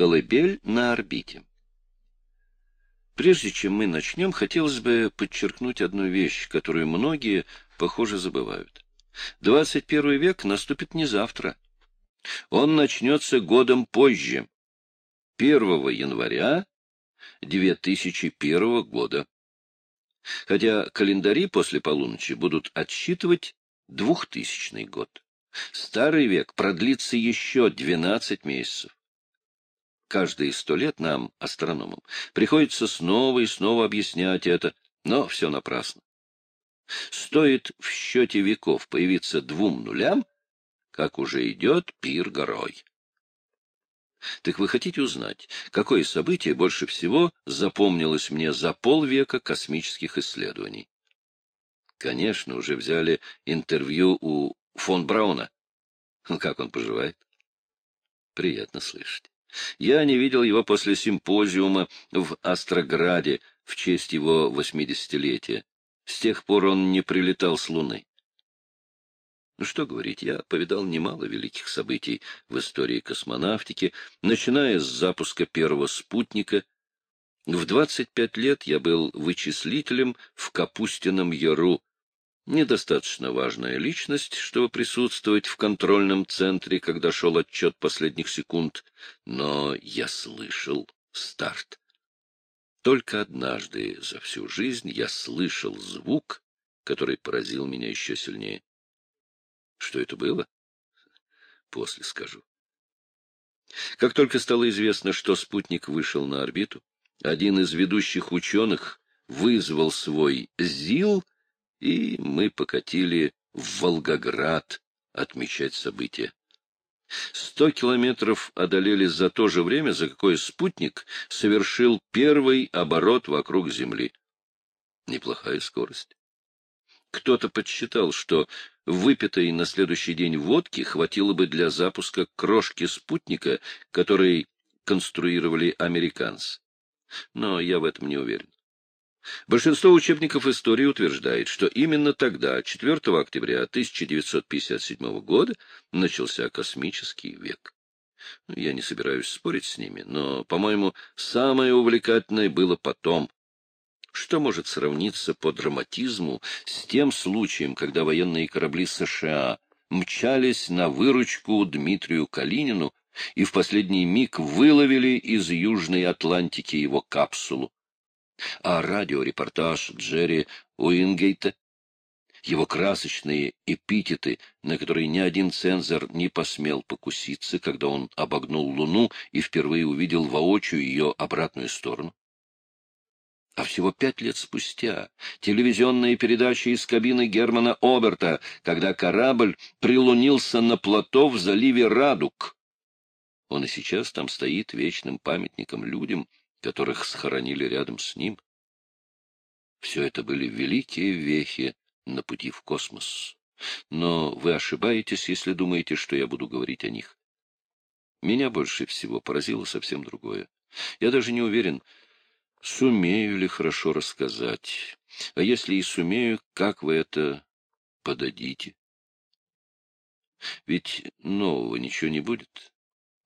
Колыбель на орбите. Прежде чем мы начнем, хотелось бы подчеркнуть одну вещь, которую многие, похоже, забывают. 21 век наступит не завтра. Он начнется годом позже, 1 января 2001 года. Хотя календари после полуночи будут отсчитывать 2000 год. Старый век продлится еще 12 месяцев. Каждые сто лет нам, астрономам, приходится снова и снова объяснять это, но все напрасно. Стоит в счете веков появиться двум нулям, как уже идет пир горой. Так вы хотите узнать, какое событие больше всего запомнилось мне за полвека космических исследований? Конечно, уже взяли интервью у фон Брауна. Как он поживает? Приятно слышать. Я не видел его после симпозиума в Астрограде в честь его восьмидесятилетия. С тех пор он не прилетал с Луны. Ну что говорить, я повидал немало великих событий в истории космонавтики, начиная с запуска первого спутника. В 25 лет я был вычислителем в Капустином Яру, недостаточно важная личность, чтобы присутствовать в контрольном центре, когда шел отчет последних секунд, но я слышал старт. Только однажды за всю жизнь я слышал звук, который поразил меня еще сильнее. Что это было? После скажу. Как только стало известно, что спутник вышел на орбиту, один из ведущих ученых вызвал свой ЗИЛ — и мы покатили в Волгоград отмечать события. Сто километров одолели за то же время, за какое спутник совершил первый оборот вокруг Земли. Неплохая скорость. Кто-то подсчитал, что выпитой на следующий день водки хватило бы для запуска крошки спутника, который конструировали американцы. Но я в этом не уверен. Большинство учебников истории утверждает, что именно тогда, 4 октября 1957 года, начался космический век. Ну, я не собираюсь спорить с ними, но, по-моему, самое увлекательное было потом. Что может сравниться по драматизму с тем случаем, когда военные корабли США мчались на выручку Дмитрию Калинину и в последний миг выловили из Южной Атлантики его капсулу? А радиорепортаж Джерри Уингейта, его красочные эпитеты, на которые ни один цензор не посмел покуситься, когда он обогнул Луну и впервые увидел воочию ее обратную сторону. А всего пять лет спустя телевизионные передачи из кабины Германа Оберта, когда корабль прилунился на плато в заливе Радук. Он и сейчас там стоит вечным памятником людям, которых схоронили рядом с ним. Все это были великие вехи на пути в космос. Но вы ошибаетесь, если думаете, что я буду говорить о них. Меня больше всего поразило совсем другое. Я даже не уверен, сумею ли хорошо рассказать. А если и сумею, как вы это подадите? Ведь нового ничего не будет.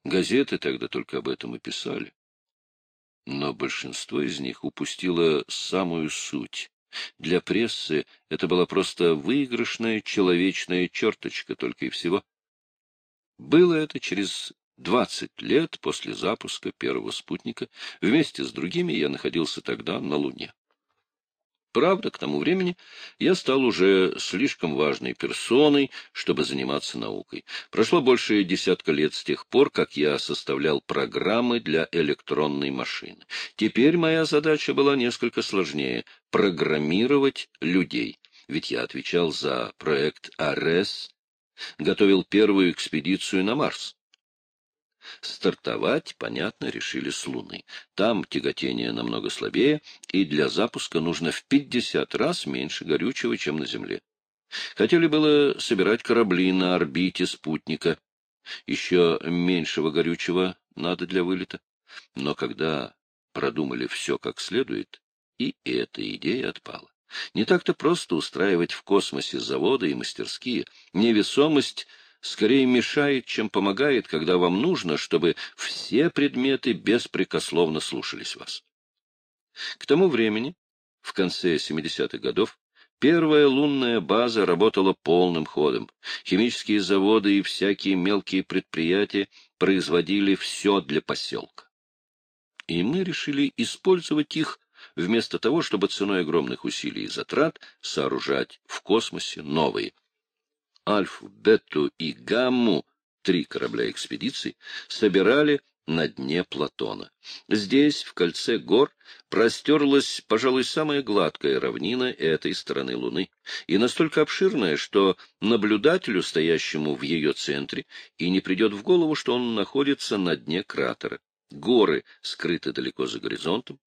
Газеты тогда только об этом и писали но большинство из них упустило самую суть. Для прессы это была просто выигрышная человечная черточка только и всего. Было это через двадцать лет после запуска первого спутника. Вместе с другими я находился тогда на Луне. Правда, к тому времени я стал уже слишком важной персоной, чтобы заниматься наукой. Прошло больше десятка лет с тех пор, как я составлял программы для электронной машины. Теперь моя задача была несколько сложнее — программировать людей. Ведь я отвечал за проект АРЕС, готовил первую экспедицию на Марс. Стартовать, понятно, решили с Луны. Там тяготение намного слабее, и для запуска нужно в 50 раз меньше горючего, чем на Земле. Хотели было собирать корабли на орбите спутника. Еще меньшего горючего надо для вылета. Но когда продумали все как следует, и эта идея отпала. Не так-то просто устраивать в космосе заводы и мастерские. Невесомость скорее мешает, чем помогает, когда вам нужно, чтобы все предметы беспрекословно слушались вас. К тому времени, в конце 70-х годов, Первая лунная база работала полным ходом. Химические заводы и всякие мелкие предприятия производили все для поселка. И мы решили использовать их вместо того, чтобы ценой огромных усилий и затрат сооружать в космосе новые. Альфу, Бетту и Гамму, три корабля экспедиции, собирали на дне Платона. Здесь, в кольце гор, простерлась, пожалуй, самая гладкая равнина этой стороны Луны, и настолько обширная, что наблюдателю, стоящему в ее центре, и не придет в голову, что он находится на дне кратера. Горы скрыты далеко за горизонтом,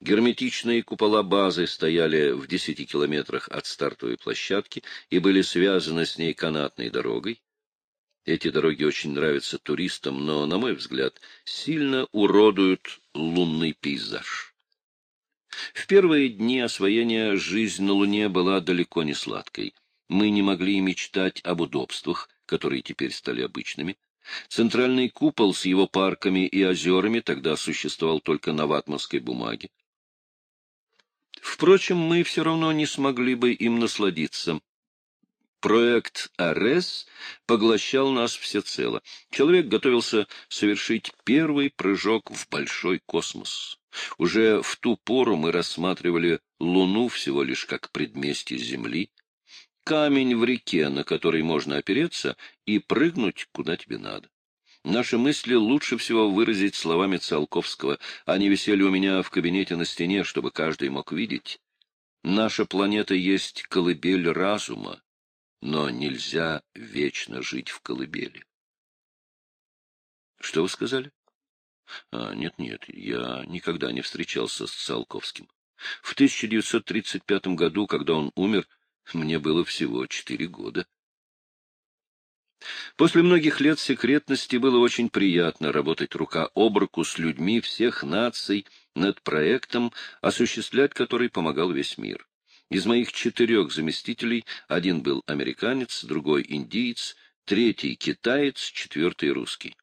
Герметичные купола базы стояли в десяти километрах от стартовой площадки и были связаны с ней канатной дорогой. Эти дороги очень нравятся туристам, но, на мой взгляд, сильно уродуют лунный пейзаж. В первые дни освоения жизнь на Луне была далеко не сладкой. Мы не могли мечтать об удобствах, которые теперь стали обычными. Центральный купол с его парками и озерами тогда существовал только на ватманской бумаге. Впрочем, мы все равно не смогли бы им насладиться. Проект АРЕС поглощал нас всецело. Человек готовился совершить первый прыжок в большой космос. Уже в ту пору мы рассматривали Луну всего лишь как предместье Земли, камень в реке, на который можно опереться и прыгнуть, куда тебе надо. Наши мысли лучше всего выразить словами Циолковского. Они висели у меня в кабинете на стене, чтобы каждый мог видеть. Наша планета есть колыбель разума но нельзя вечно жить в колыбели. — Что вы сказали? А, нет, нет, я никогда не встречался с Циолковским. В 1935 году, когда он умер, мне было всего четыре года. После многих лет секретности было очень приятно работать рука об руку с людьми всех наций над проектом, осуществлять который помогал весь мир. Из моих четырех заместителей один был американец, другой индиец, третий китаец, четвертый русский.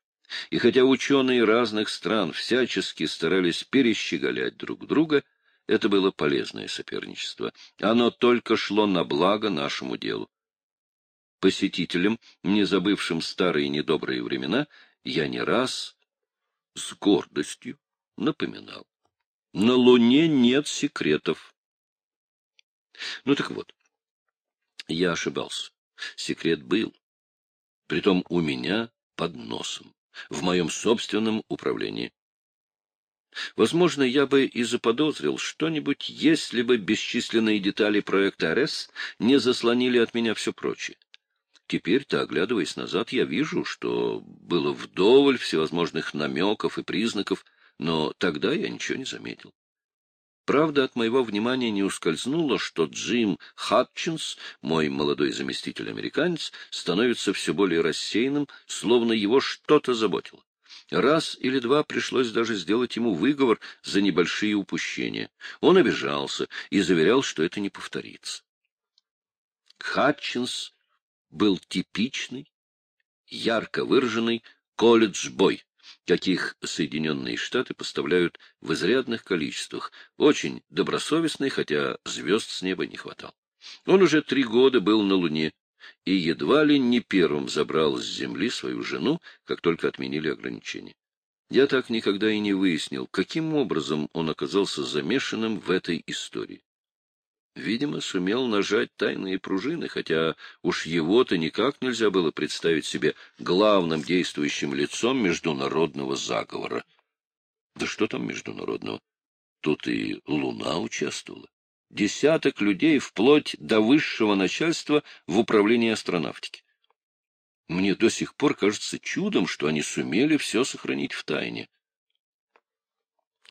И хотя ученые разных стран всячески старались перещеголять друг друга, это было полезное соперничество. Оно только шло на благо нашему делу. Посетителям, не забывшим старые недобрые времена, я не раз с гордостью напоминал. На Луне нет секретов. Ну так вот, я ошибался. Секрет был. Притом у меня под носом, в моем собственном управлении. Возможно, я бы и заподозрил что-нибудь, если бы бесчисленные детали проекта АРС не заслонили от меня все прочее. Теперь-то, оглядываясь назад, я вижу, что было вдоволь всевозможных намеков и признаков, но тогда я ничего не заметил. Правда, от моего внимания не ускользнуло, что Джим Хатчинс, мой молодой заместитель-американец, становится все более рассеянным, словно его что-то заботило. Раз или два пришлось даже сделать ему выговор за небольшие упущения. Он обижался и заверял, что это не повторится. Хатчинс был типичный, ярко выраженный колледж-бой каких Соединенные Штаты поставляют в изрядных количествах, очень добросовестный, хотя звезд с неба не хватало. Он уже три года был на Луне и едва ли не первым забрал с Земли свою жену, как только отменили ограничения. Я так никогда и не выяснил, каким образом он оказался замешанным в этой истории. Видимо, сумел нажать тайные пружины, хотя уж его-то никак нельзя было представить себе главным действующим лицом международного заговора. Да что там международного? Тут и Луна участвовала. Десяток людей вплоть до высшего начальства в управлении астронавтики. Мне до сих пор кажется чудом, что они сумели все сохранить в тайне.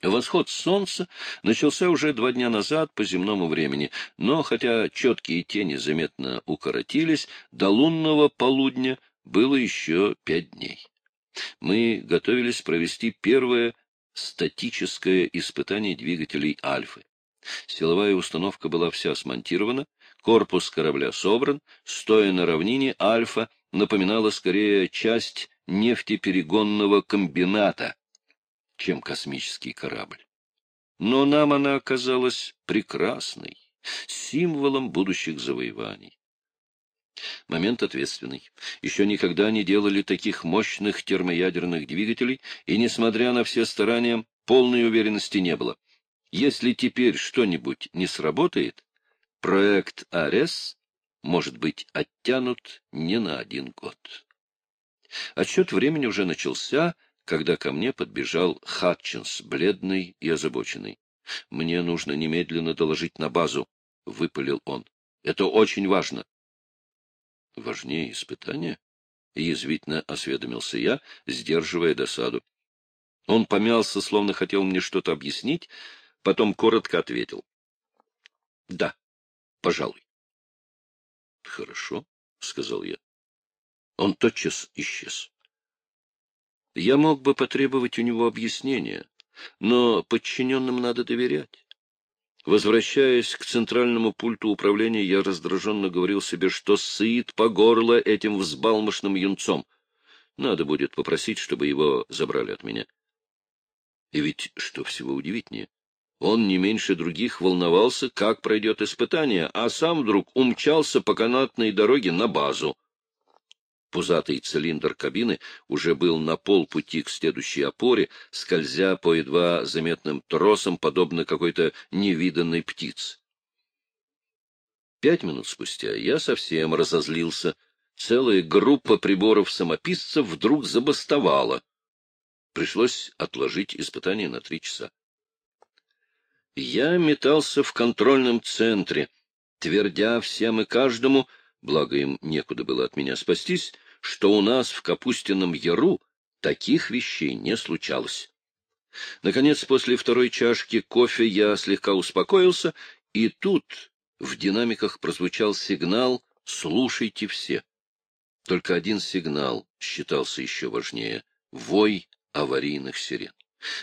Восход солнца начался уже два дня назад по земному времени, но хотя четкие тени заметно укоротились, до лунного полудня было еще пять дней. Мы готовились провести первое статическое испытание двигателей «Альфы». Силовая установка была вся смонтирована, корпус корабля собран, стоя на равнине «Альфа» напоминала скорее часть нефтеперегонного комбината, чем космический корабль. Но нам она оказалась прекрасной, символом будущих завоеваний. Момент ответственный. Еще никогда не делали таких мощных термоядерных двигателей, и, несмотря на все старания, полной уверенности не было. Если теперь что-нибудь не сработает, проект АРЕС может быть оттянут не на один год. Отсчет времени уже начался, когда ко мне подбежал Хатчинс, бледный и озабоченный. — Мне нужно немедленно доложить на базу, — выпалил он. — Это очень важно. — Важнее испытания? — язвительно осведомился я, сдерживая досаду. Он помялся, словно хотел мне что-то объяснить, потом коротко ответил. — Да, пожалуй. — Хорошо, — сказал я. Он тотчас исчез. Я мог бы потребовать у него объяснения, но подчиненным надо доверять. Возвращаясь к центральному пульту управления, я раздраженно говорил себе, что сыт по горло этим взбалмошным юнцом. Надо будет попросить, чтобы его забрали от меня. И ведь, что всего удивительнее, он не меньше других волновался, как пройдет испытание, а сам вдруг умчался по канатной дороге на базу. Пузатый цилиндр кабины уже был на полпути к следующей опоре, скользя по едва заметным тросам, подобно какой-то невиданной птице. Пять минут спустя я совсем разозлился. Целая группа приборов-самописцев вдруг забастовала. Пришлось отложить испытание на три часа. Я метался в контрольном центре, твердя всем и каждому, благо им некуда было от меня спастись, что у нас в Капустином Яру таких вещей не случалось. Наконец, после второй чашки кофе я слегка успокоился, и тут в динамиках прозвучал сигнал «Слушайте все». Только один сигнал считался еще важнее — вой аварийных сирен.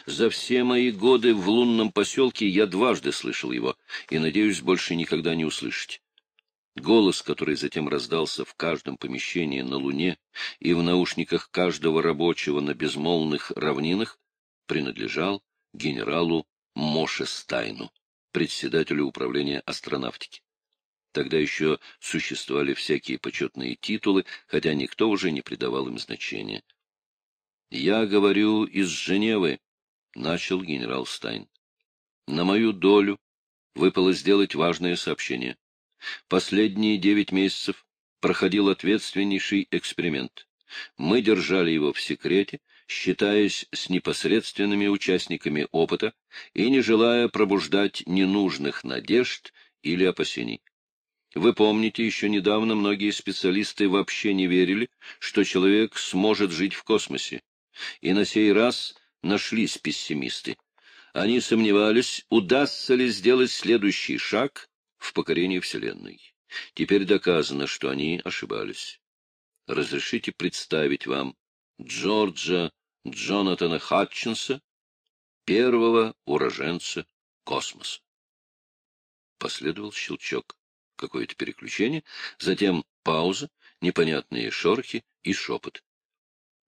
За все мои годы в лунном поселке я дважды слышал его и надеюсь больше никогда не услышать. Голос, который затем раздался в каждом помещении на Луне и в наушниках каждого рабочего на безмолвных равнинах, принадлежал генералу Моше Стайну, председателю управления астронавтики. Тогда еще существовали всякие почетные титулы, хотя никто уже не придавал им значения. «Я говорю из Женевы», — начал генерал Стайн. «На мою долю выпало сделать важное сообщение. Последние девять месяцев проходил ответственнейший эксперимент. Мы держали его в секрете, считаясь с непосредственными участниками опыта и не желая пробуждать ненужных надежд или опасений. Вы помните, еще недавно многие специалисты вообще не верили, что человек сможет жить в космосе. И на сей раз нашлись пессимисты. Они сомневались, удастся ли сделать следующий шаг в покорении Вселенной. Теперь доказано, что они ошибались. Разрешите представить вам Джорджа Джонатана Хатчинса, первого уроженца космоса. Последовал щелчок, какое-то переключение, затем пауза, непонятные шорохи и шепот.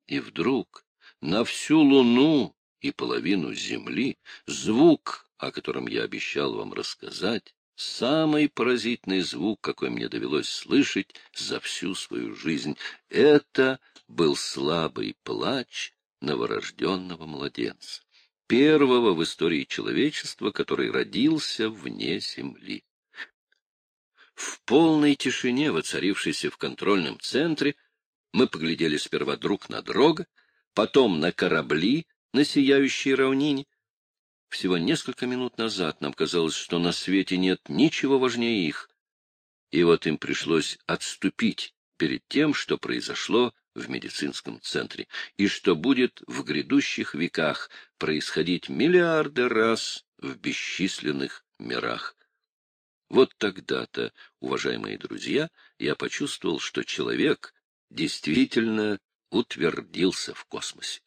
И вдруг на всю Луну и половину Земли звук, о котором я обещал вам рассказать, Самый поразительный звук, какой мне довелось слышать за всю свою жизнь, это был слабый плач новорожденного младенца, первого в истории человечества, который родился вне земли. В полной тишине, воцарившейся в контрольном центре, мы поглядели сперва друг на друга, потом на корабли на сияющей равнине, всего несколько минут назад нам казалось, что на свете нет ничего важнее их. И вот им пришлось отступить перед тем, что произошло в медицинском центре, и что будет в грядущих веках происходить миллиарды раз в бесчисленных мирах. Вот тогда-то, уважаемые друзья, я почувствовал, что человек действительно утвердился в космосе.